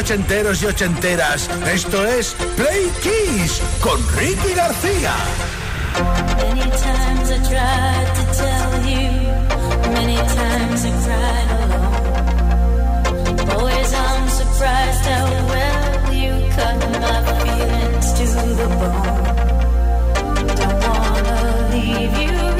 ochenteros y ochenteras. Esto es Play Kiss con Ricky García. Many times I tried to tell you, many times I cried alone. Always I'm surprised how well you cut my feelings to the bone. Don't wanna leave you.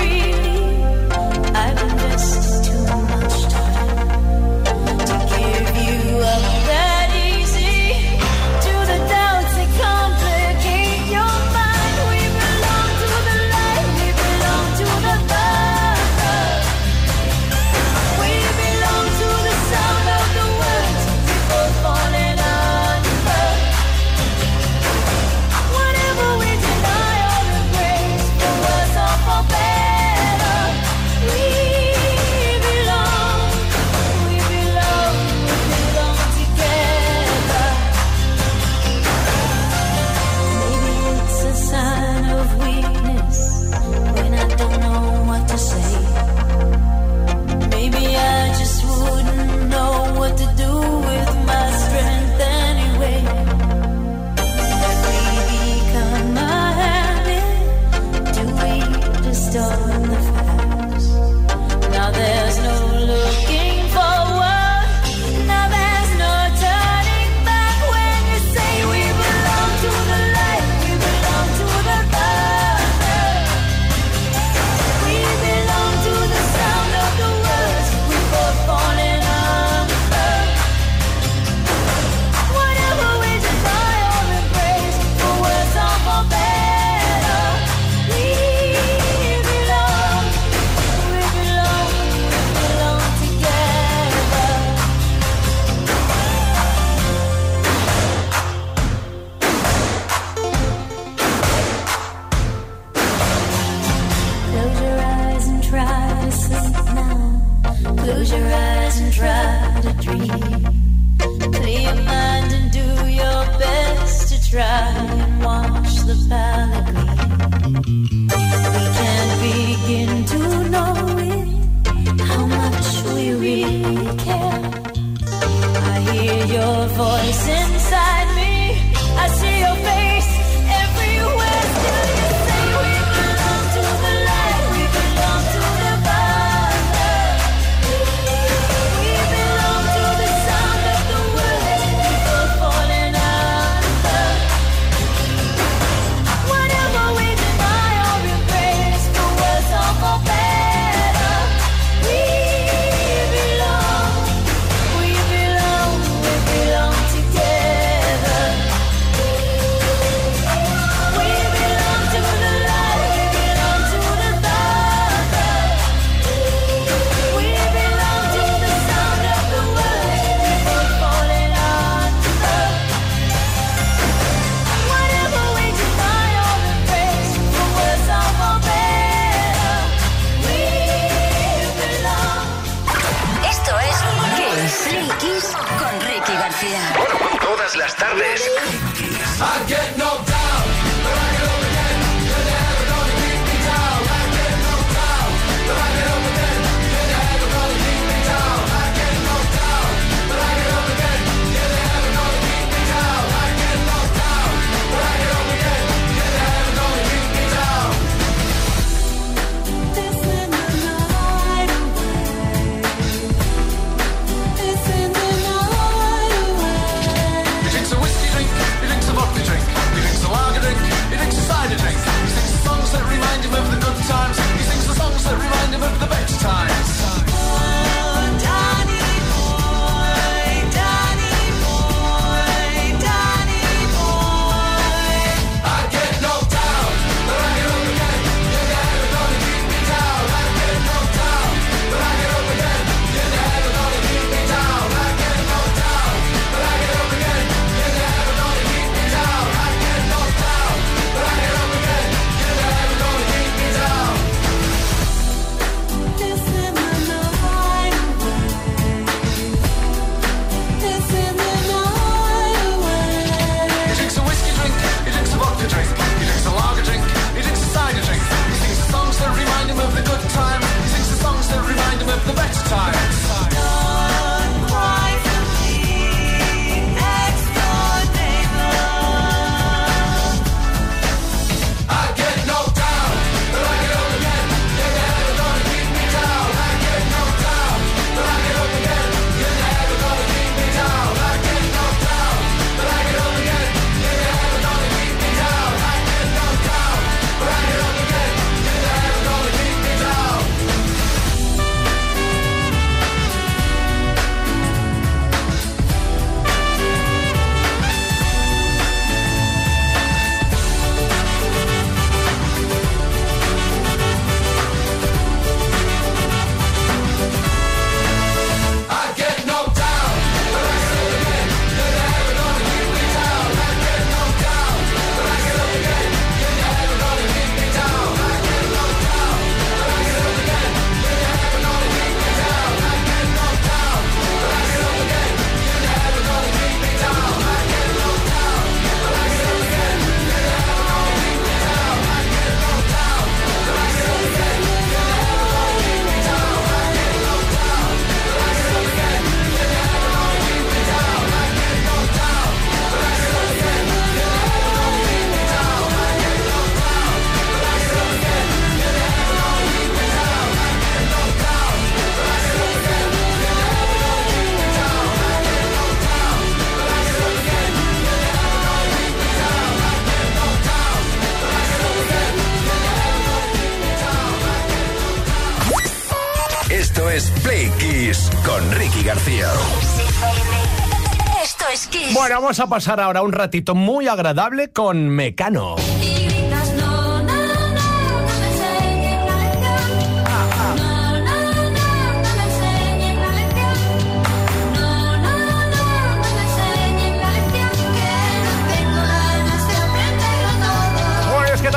Vamos a pasar ahora un ratito muy agradable con Mecano.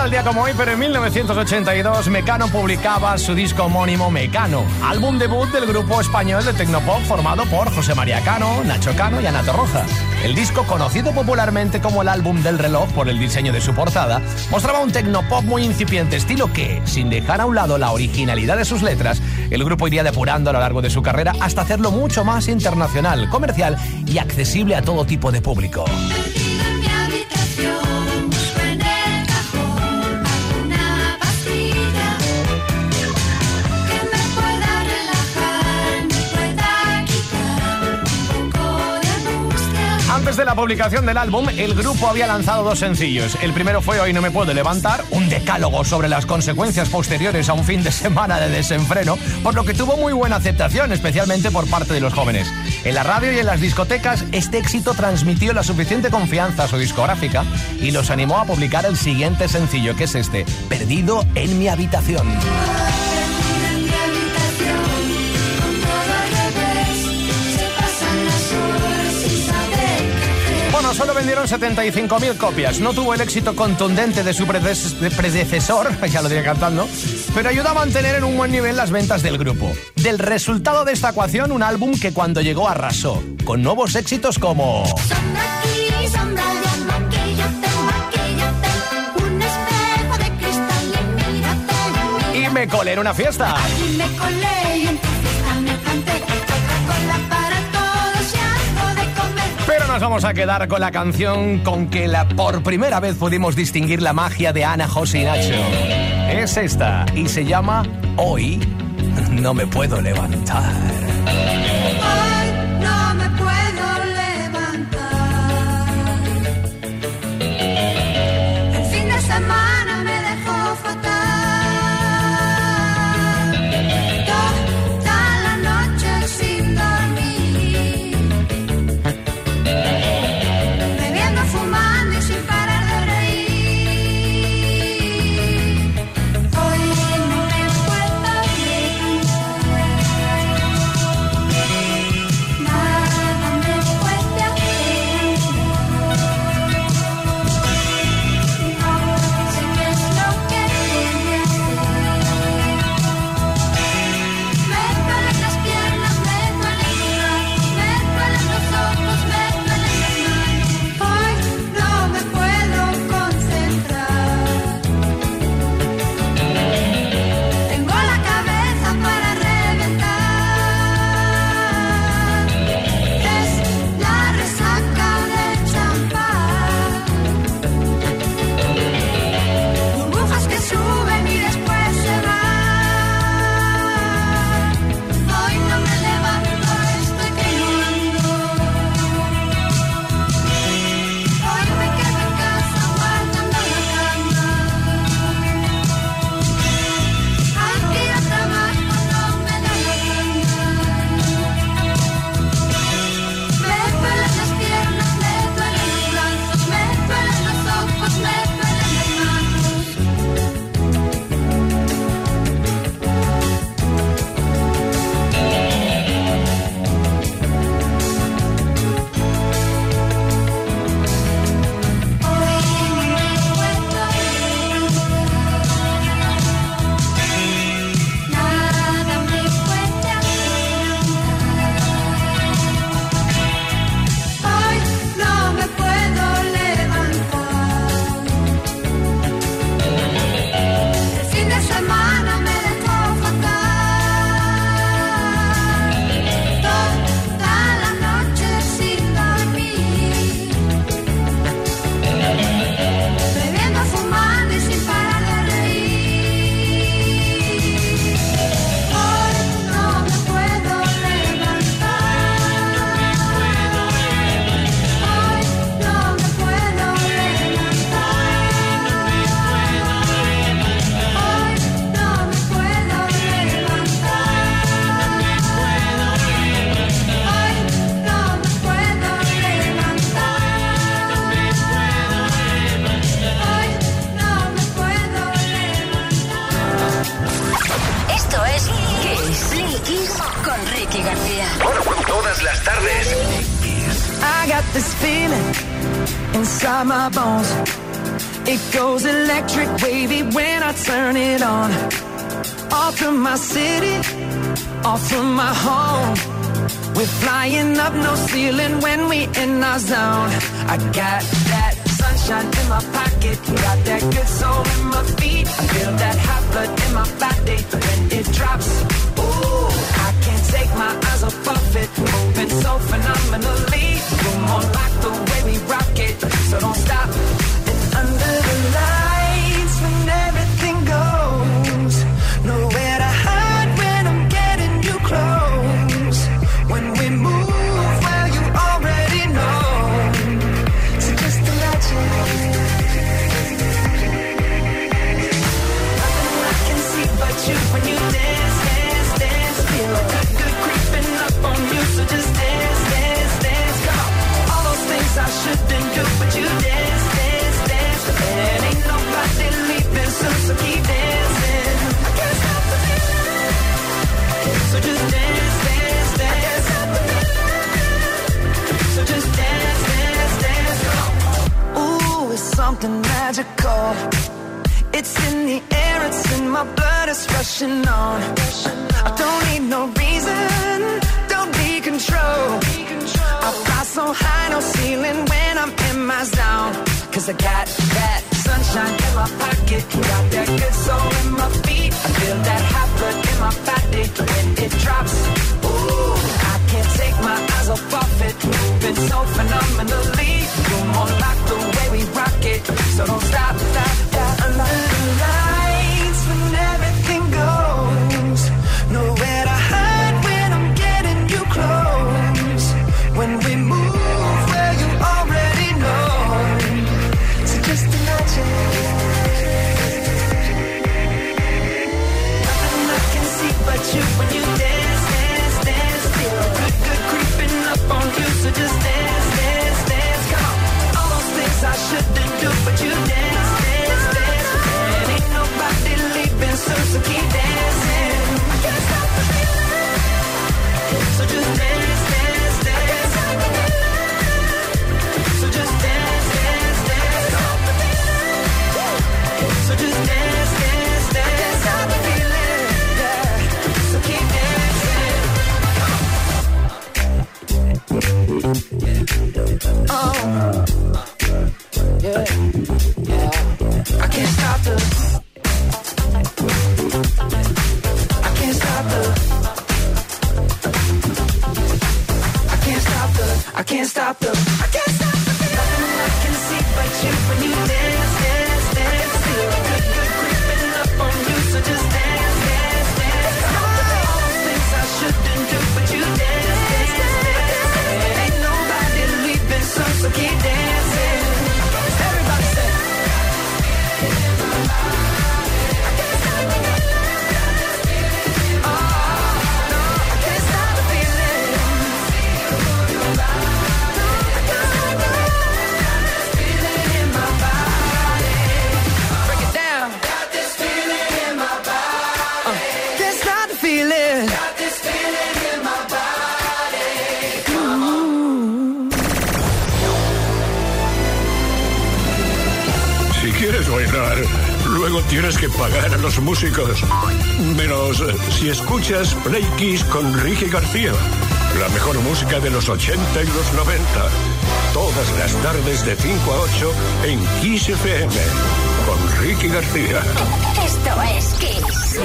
Tal día como hoy, pero en 1982 Mecano publicaba su disco homónimo Mecano, álbum debut del grupo español de Tecnopop formado por José María Cano, Nacho Cano y Ana Torroja. El disco, conocido popularmente como el álbum del reloj por el diseño de su portada, mostraba un tecnopop muy incipiente, estilo que, sin dejar a un lado la originalidad de sus letras, el grupo iría depurando a lo largo de su carrera hasta hacerlo mucho más internacional, comercial y accesible a todo tipo de público. Antes de la publicación del álbum, el grupo había lanzado dos sencillos. El primero fue Hoy no me puedo levantar, un decálogo sobre las consecuencias posteriores a un fin de semana de desenfreno, por lo que tuvo muy buena aceptación, especialmente por parte de los jóvenes. En la radio y en las discotecas, este éxito transmitió la suficiente confianza a su discográfica y los animó a publicar el siguiente sencillo, que es este, Perdido en mi habitación. Solo vendieron 75.000 copias. No tuvo el éxito contundente de su predecesor, ya lo diré cantando, pero ayudó a mantener en un buen nivel las ventas del grupo. Del resultado de esta ecuación, un álbum que cuando llegó arrasó, con nuevos éxitos como... Y me colé en una fiesta. Y me colé nos vamos a quedar con la canción con que la, por primera vez pudimos distinguir la magia de Ana, José y Nacho. Es esta, y se llama Hoy no me puedo levantar. luego tienes que pagar a los músicos. Menos eh, si escuchas Play Kiss con Ricky García. La mejor música de los 80 y los 90. Todas las tardes de 5 a 8 en Kiss FM. Con Ricky García. Esto es Kiss.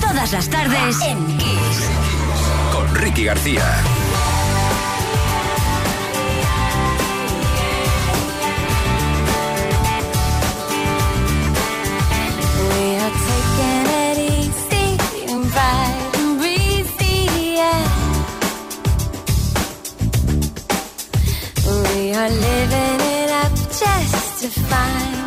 Todas las tardes en Kiss. Con Ricky García. to find.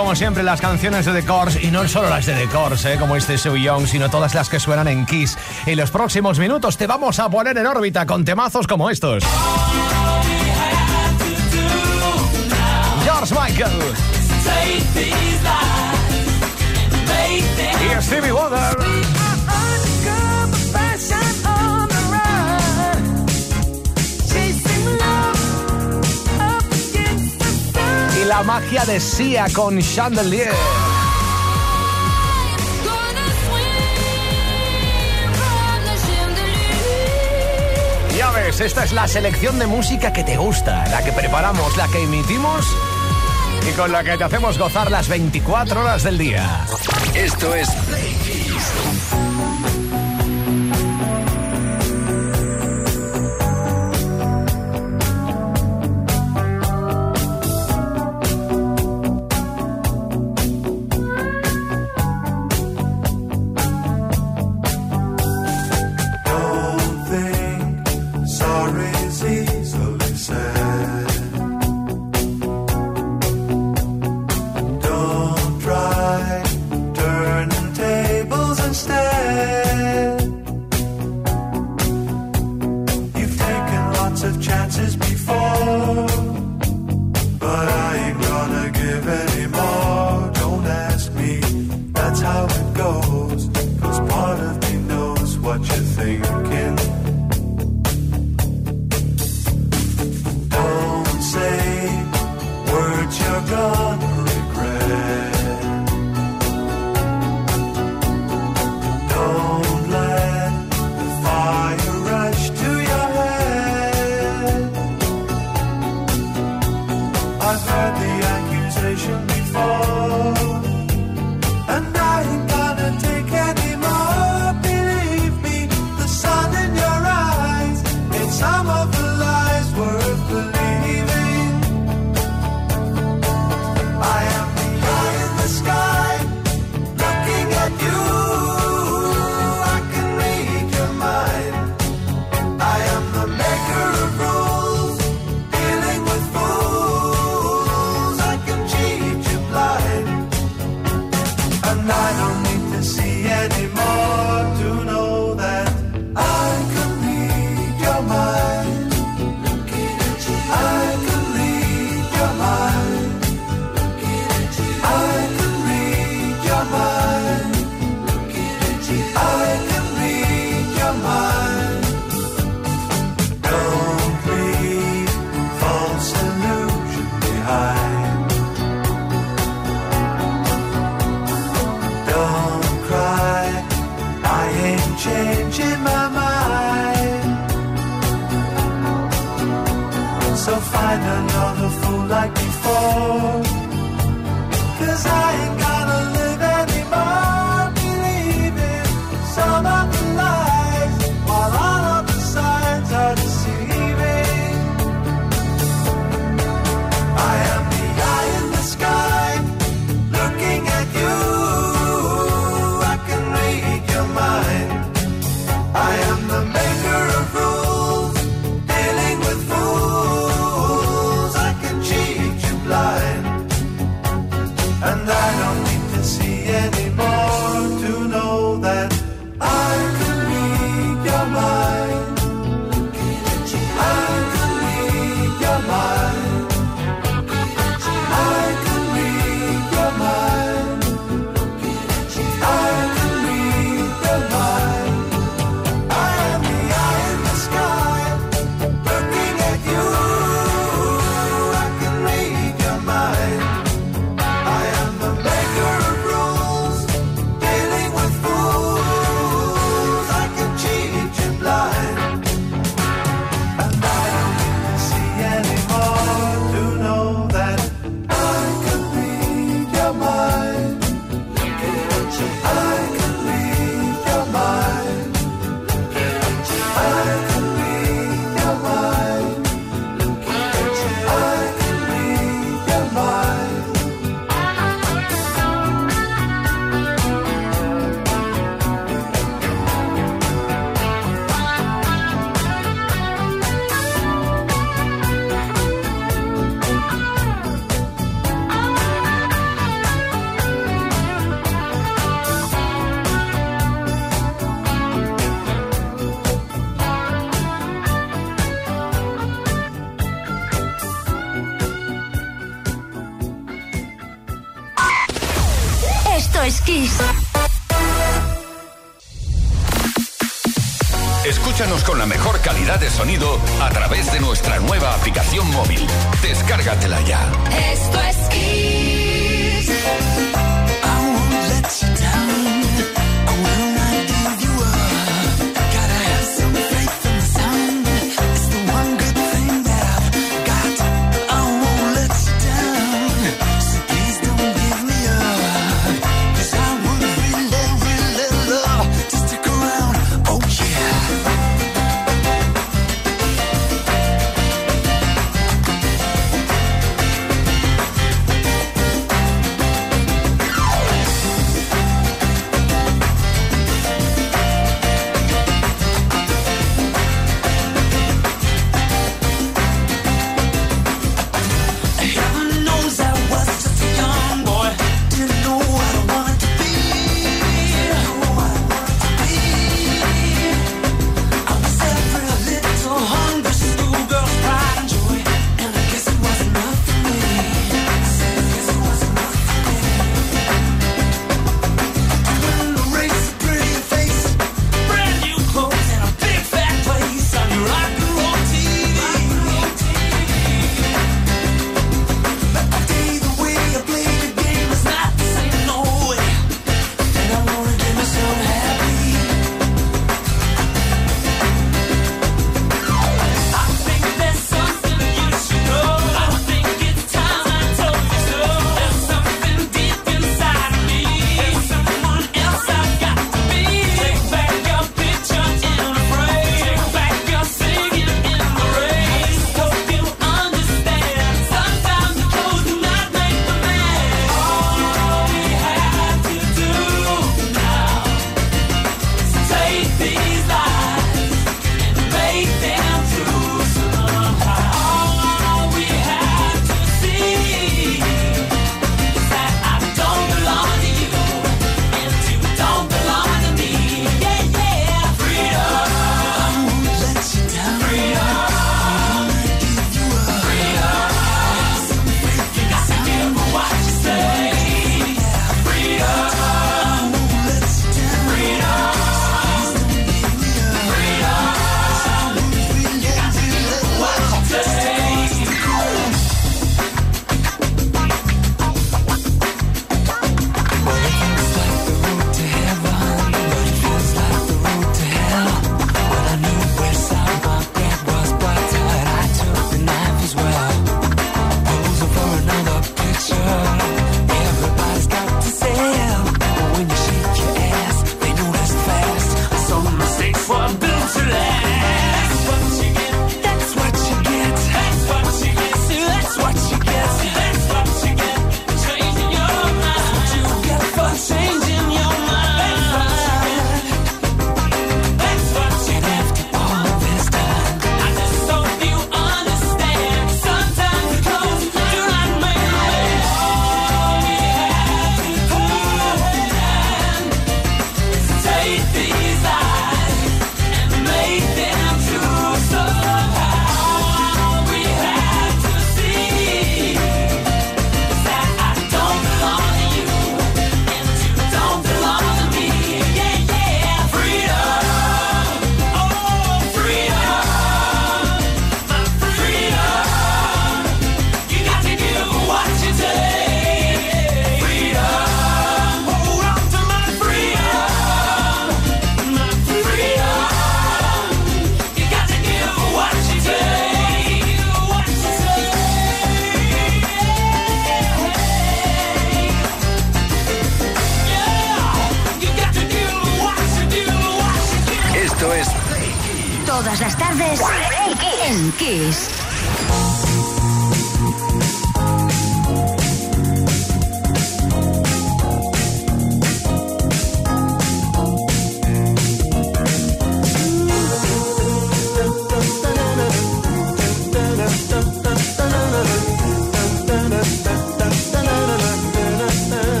como siempre, las canciones de The Course, y no solo las de The Course, eh, como este So Young, sino todas las que suenan en Kiss. En los próximos minutos te vamos a poner en órbita con temazos como estos. George Michael. Y Stevie Wonder. la magia de Sia con Chandelier. Ya ves, esta es la selección de música que te gusta, la que preparamos, la que emitimos y con la que te hacemos gozar las 24 horas del día. Esto es Play a través de nuestra nueva aplicación móvil. Descárgatela ya.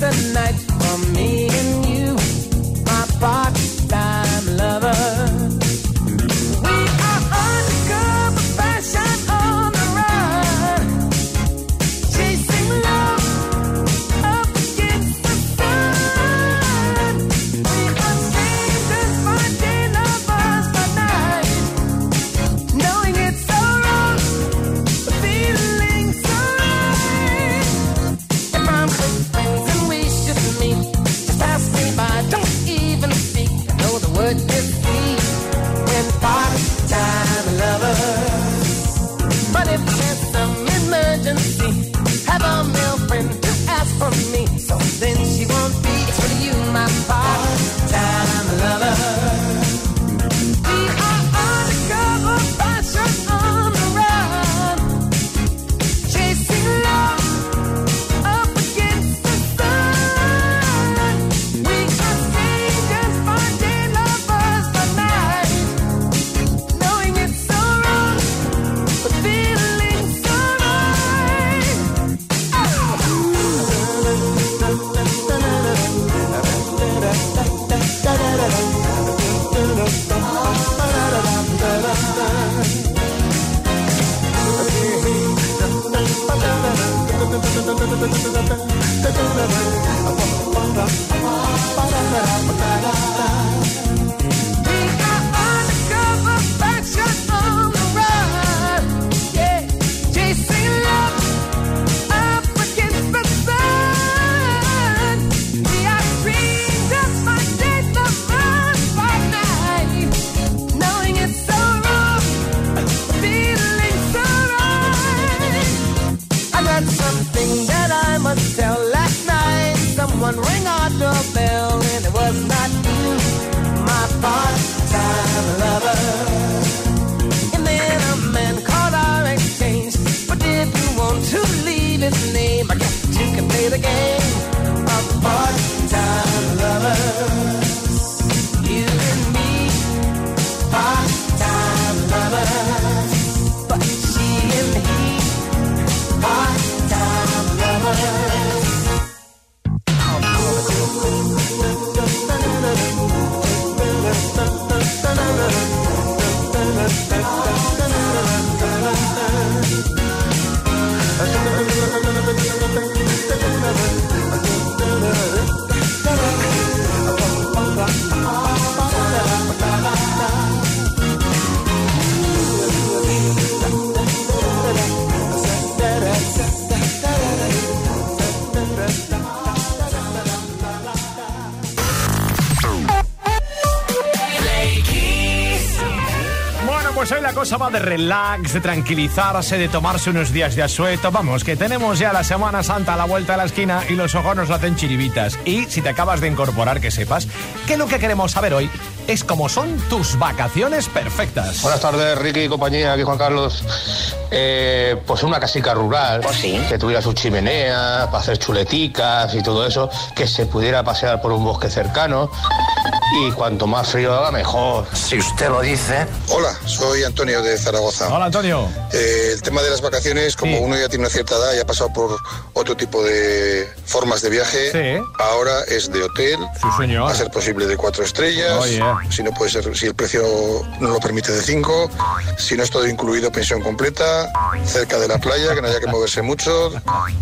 The night La señora Pérez. Pues hoy la cosa va de relax, de tranquilizarse, de tomarse unos días de asueto. Vamos, que tenemos ya la Semana Santa a la vuelta de la esquina y los ojos nos hacen chiribitas. Y si te acabas de incorporar, que sepas que lo que queremos saber hoy es cómo son tus vacaciones perfectas. Buenas tardes, Ricky y compañía, aquí Juan Carlos. Eh, pues una casica rural, que tuviera su chimenea, para hacer chuleticas y todo eso, que se pudiera pasear por un bosque cercano y cuanto más frío haga, mejor. Si usted lo dice. Hola, soy Antonio de Zaragoza. Hola, Antonio. Eh, el tema de las vacaciones, como uno ya tiene una cierta edad y ha pasado por otro tipo de formas de viaje, Sí. ahora es de hotel, Sí, señor. a ser posible de cuatro estrellas, Oh, yeah. si no puede ser, si el precio no lo permite de cinco, si no es todo incluido pensión completa, cerca de la playa, que no haya que moverse mucho,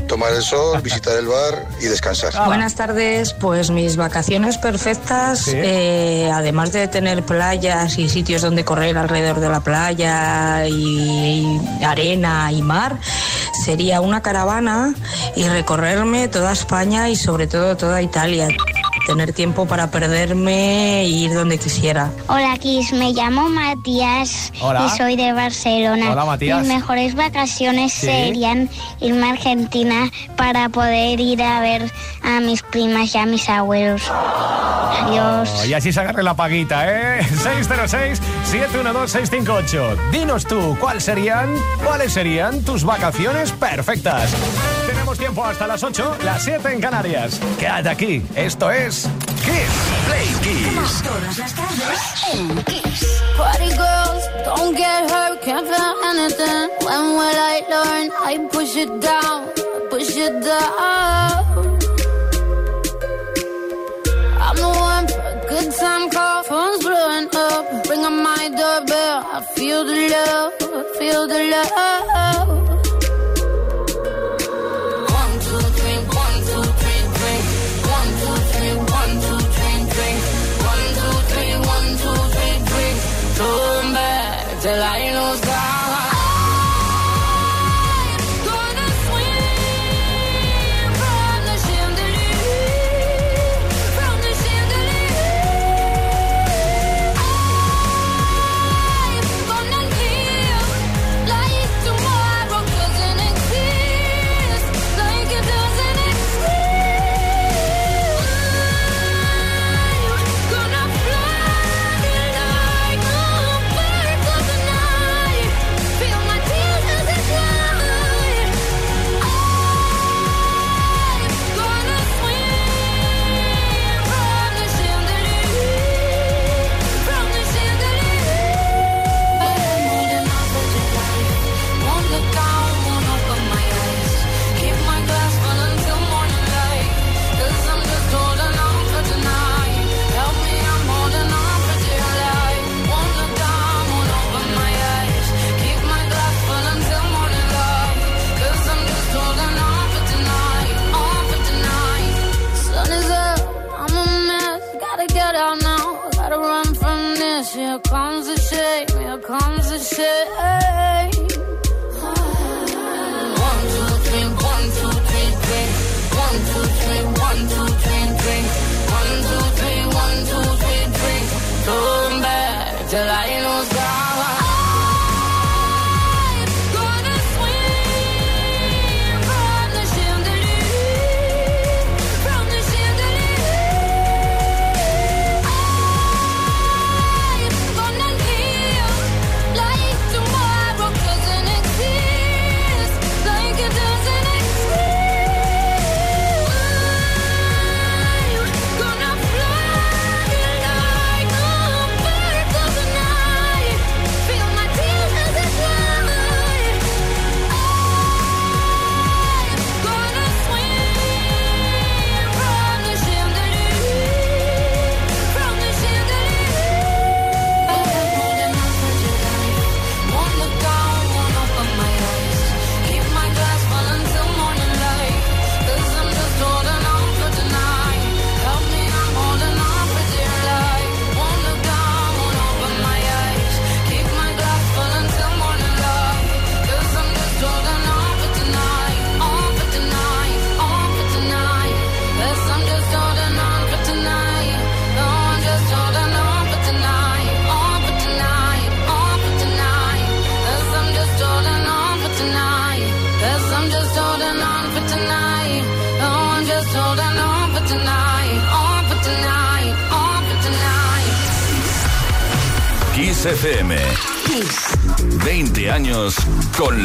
tomar el sol, visitar el bar y descansar. Buenas tardes, pues mis vacaciones perfectas, eh, además de tener playas y sitios donde correr alrededor de la playa y, arena y mar, sería una caravana y recorrerme toda España y sobre todo toda Italia tener tiempo para perderme e ir donde quisiera. Hola, Kiss, me llamo Matías Hola. y soy de Barcelona. Hola, Matías. Mis mejores vacaciones serían irme a Argentina para poder ir a ver a mis primas y a mis abuelos. Adiós. Oh, y así se agarre la paguita, ¿eh? 606-712-658. Dinos tú, ¿cuál serían, ¿cuáles serían tus vacaciones perfectas? Tenemos tiempo hasta las 8, las 7 en Canarias. Quédate aquí, esto es... es Kiss Play Kiss. Como todas las tardes en Kiss. Party girls, don't get hurt, can't feel anything. When will I learn? I push it down, push it down. I'm the one for a good time call, phone's blowing up. Ring on my doorbell, I feel the love, feel the love.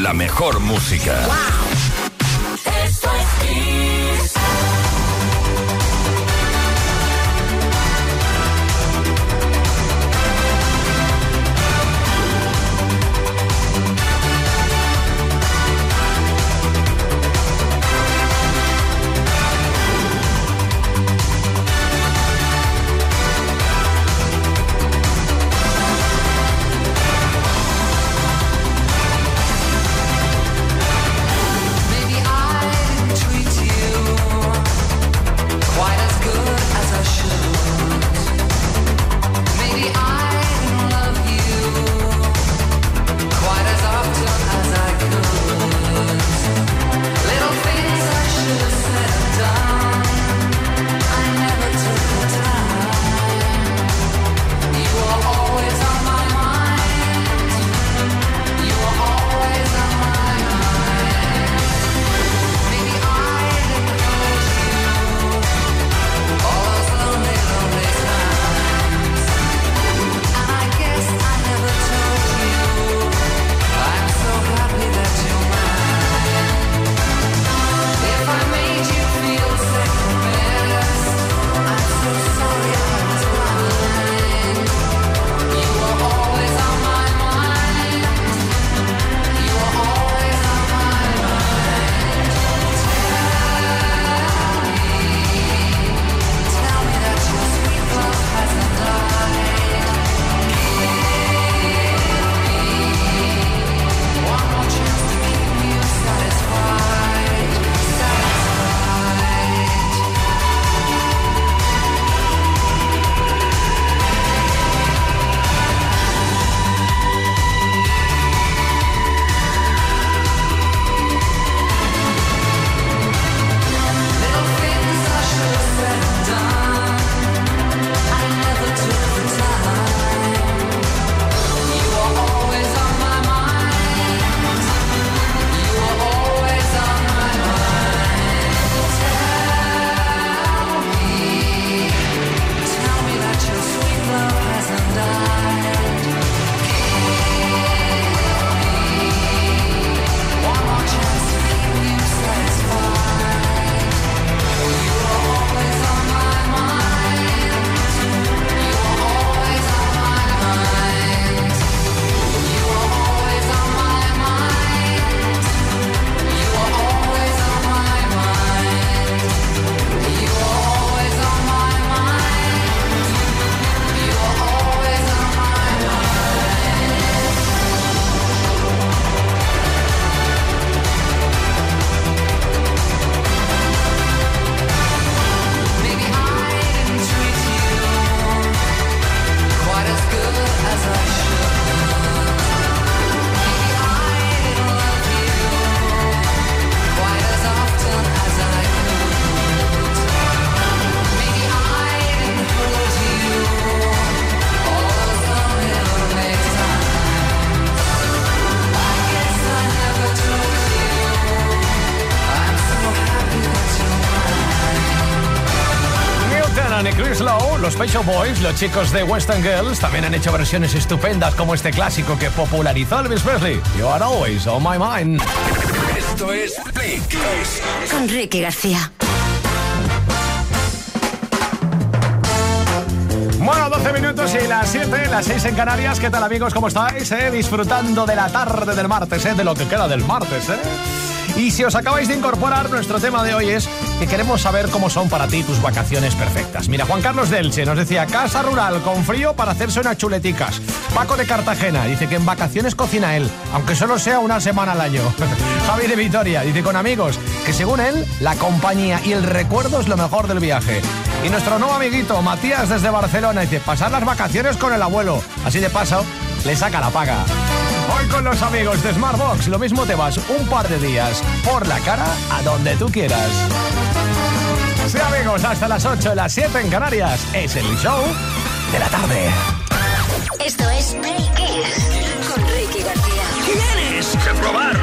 la mejor música. Los chicos de Western Girls, también han hecho versiones estupendas como este clásico que popularizó Elvis Presley. You are always on my mind. Esto es Play Kiss. Con Ricky García. Bueno, 12 minutos y las 7, las 6 en Canarias. ¿Qué tal amigos? ¿Cómo estáis? eh? Disfrutando de la tarde del martes, ¿eh? de lo que queda del martes. ¿eh? Y si os acabáis de incorporar, nuestro tema de hoy es que queremos saber cómo son para ti tus vacaciones perfectas. Mira, Juan Carlos Delche nos decía, casa rural con frío para hacerse unas chuleticas. Paco de Cartagena dice que en vacaciones cocina él, aunque solo sea una semana al año. Javi de Vitoria dice con amigos que según él, la compañía y el recuerdo es lo mejor del viaje. Y nuestro nuevo amiguito Matías desde Barcelona dice, pasar las vacaciones con el abuelo. Así de paso, le saca la paga. Hoy con los amigos de Smartbox, lo mismo te vas un par de días por la cara a donde tú quieras. Sí, amigos, hasta las 8, las 7 en Canarias. Es el show de la tarde. Esto es Play Kiss. Con Ricky García. Tienes que probarlo.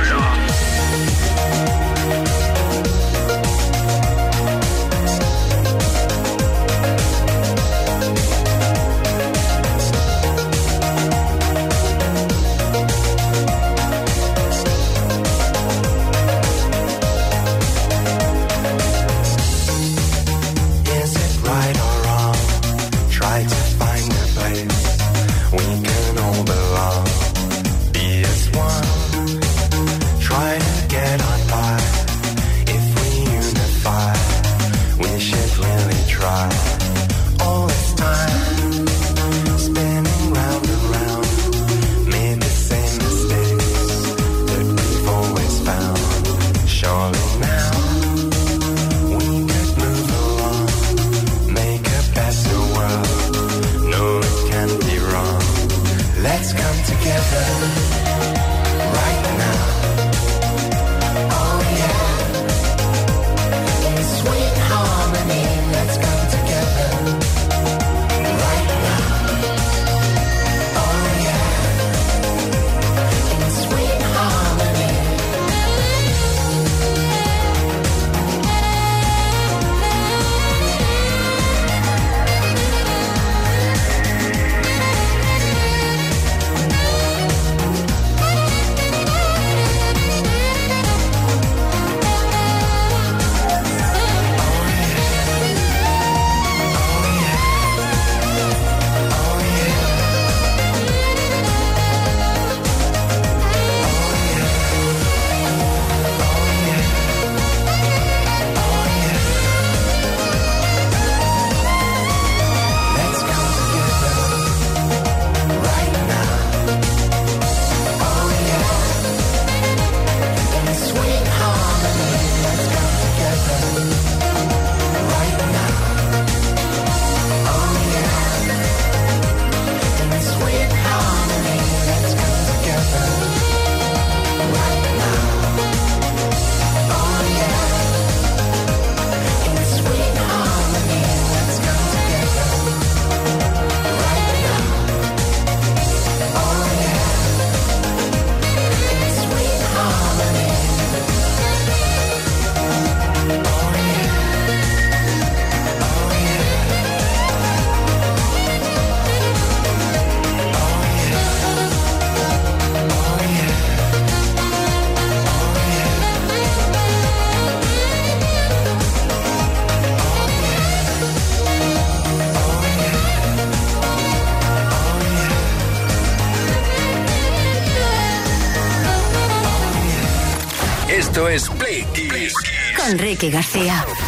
Ricky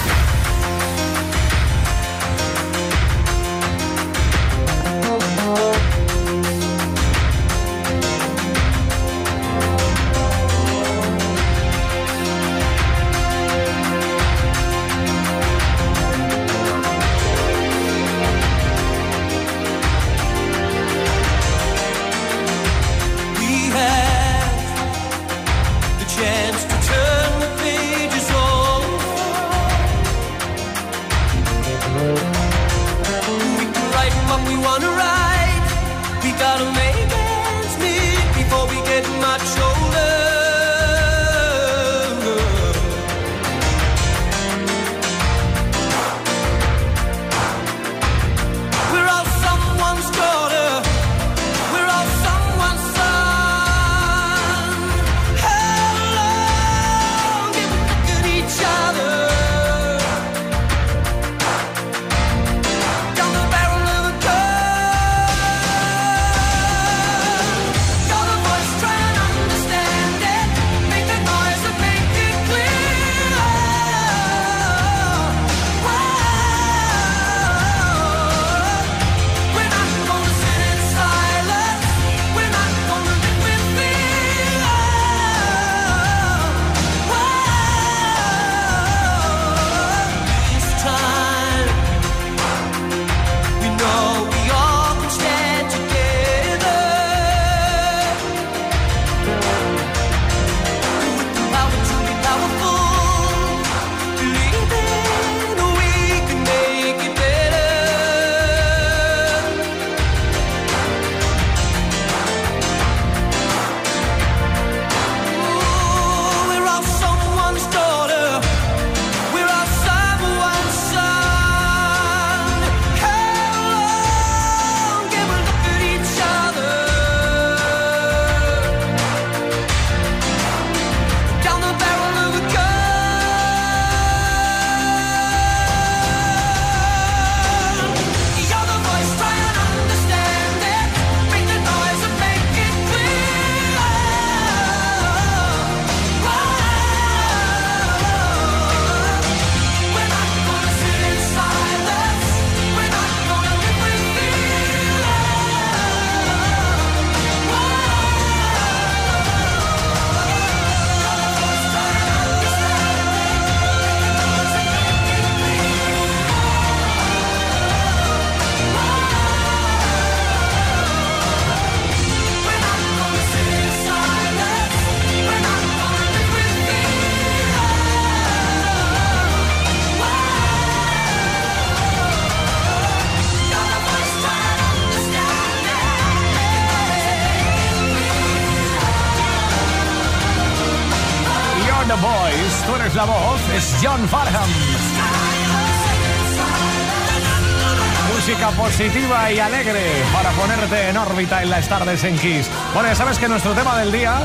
positiva y alegre para ponerte en órbita en las tardes en Kiss. Bueno, ya sabes que nuestro tema del día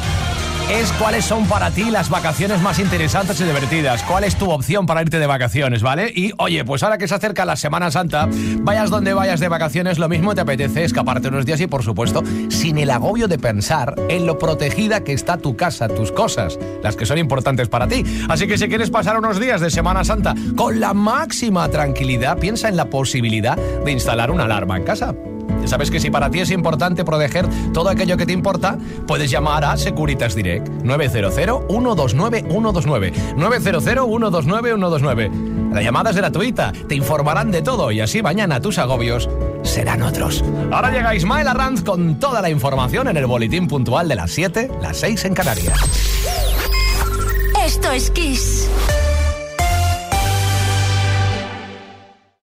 es cuáles son para ti las vacaciones más interesantes y divertidas. ¿Cuál es tu opción para irte de vacaciones, vale? Y oye, pues ahora que se acerca la Semana Santa, vayas donde vayas de vacaciones, lo mismo te apetece escaparte unos días y, por supuesto, sin el agobio de pensar en lo protegida que está tu casa, tus cosas, las que son importantes para ti. Así que si quieres pasar unos días de Semana Santa con la máxima tranquilidad, piensa en la posibilidad de instalar una alarma en casa. Sabes que si para ti es importante proteger todo aquello que te importa, puedes llamar a Securitas Direct 900-129-129. 900-129-129. La llamada es gratuita, te informarán de todo y así mañana tus agobios serán otros. Ahora llega Ismael Arranz con toda la información en el boletín puntual de las 7, las 6 en Canarias. Esto es Kiss.